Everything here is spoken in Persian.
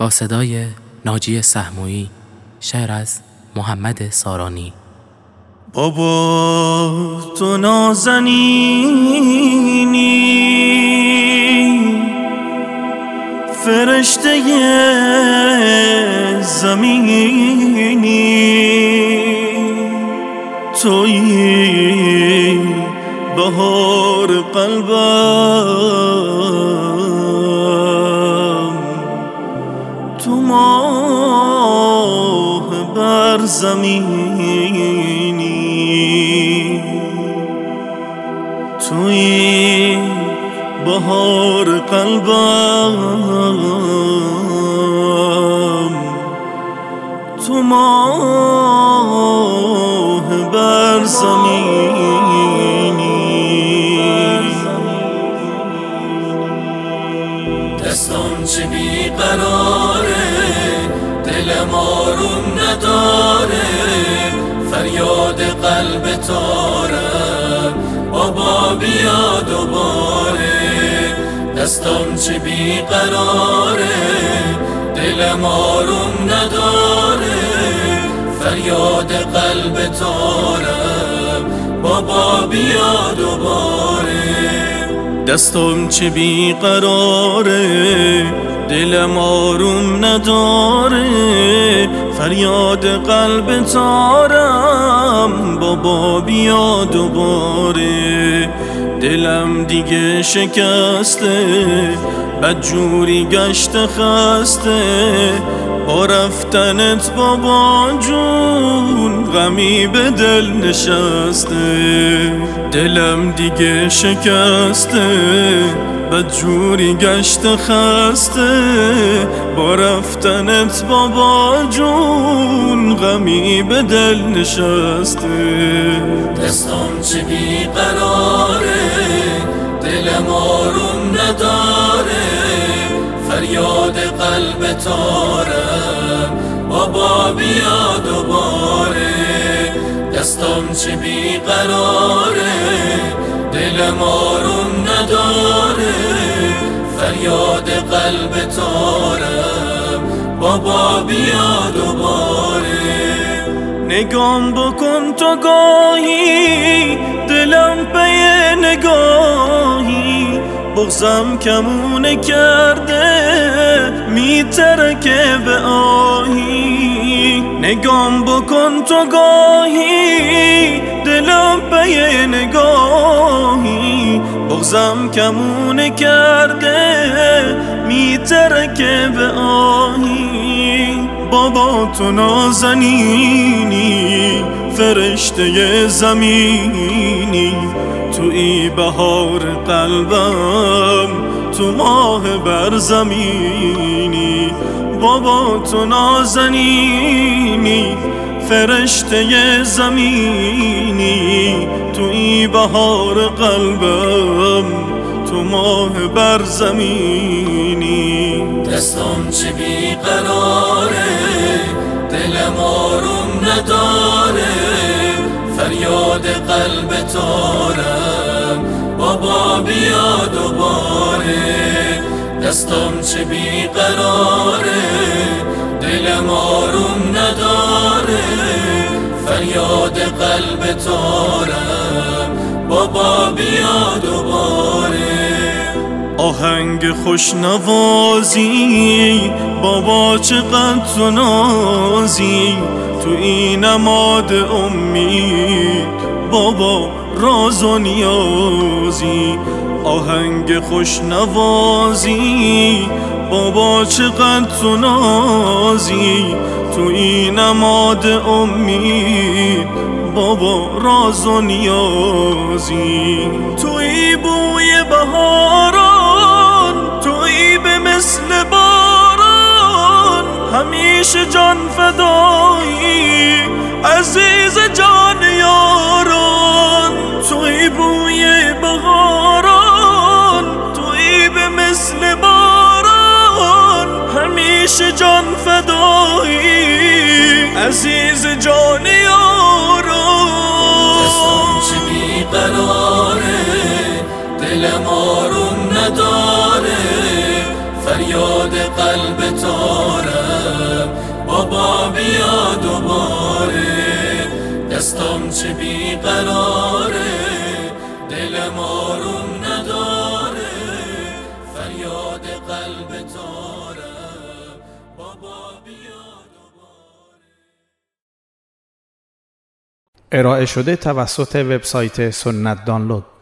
با صدای ناجی سهمویی شعر از محمد سارانی. بابا تو نازنینی. فرشته زمینی. توی بهار قلبم تو ماه بر زمینی. توی بهار قلبم تو ماه بر زمینی. قلب تاره بابا بیا دوباره دستان چه بیقراره دلم آروم نداره. فریاد قلب تاره بابا بیا دوباره دستم چه بیقراره دلم آروم نداره. فریاد قلب تارم بابا بیا دوباره. دلم دیگه شکسته بدجوری گشت خسته. با رفتنت بابا جون غمی به دل نشسته. دلم دیگه شکسته بدجوری گشت خسته با رفتنت بابا جون غمی به دل نشسته. دستان چه بیقراره دلم آروم نداره فریاد قلب تاره بابا بیا دوباره دستان چه بیقراره بابا بیا دوباره. نگام بکن تو گاهی دلم پی نگاهی. بغزم کمونه کرده میترکه به آهی. نگام بکن تو گاهی دلم پی نگاهی. بغزم کمونه کرده میترکه به آهی. بابا تو نازنینی فرشته زمینی. توی بهار قلبم تو ماه بر زمینی. بابا تو نازنینی فرشته زمینی. توی بهار قلبم تو ماه بر زمینی. دستان چه بیقراره دلم آروم نداره فریاد قلب تارم بابا بیا دوباره دستان چه بیقراره دلم آروم نداره فریاد قلب تارم بابا بیا دوباره آهنگ خوش نوازی بابا چقدر تو نازی تو این نماد امید بابا راز و نیازی. آهنگ خوش نوازی بابا چقدر تو نازی تو این نماد امید بابا راز و نیازی. توی بوی همیشه جان فدایی عزیز جان یاران توی بوی بهاران توی به مثل باران. همیشه جان فدایی عزیز جان دستان چه یاران بیقراره دلم آروم نداره. فریاد قلب تاره آنچه بیقراره دلم آروم نداره. فریاد قلب تارم بابا بیا ارائه شده توسط وبسایت سنت دانلود.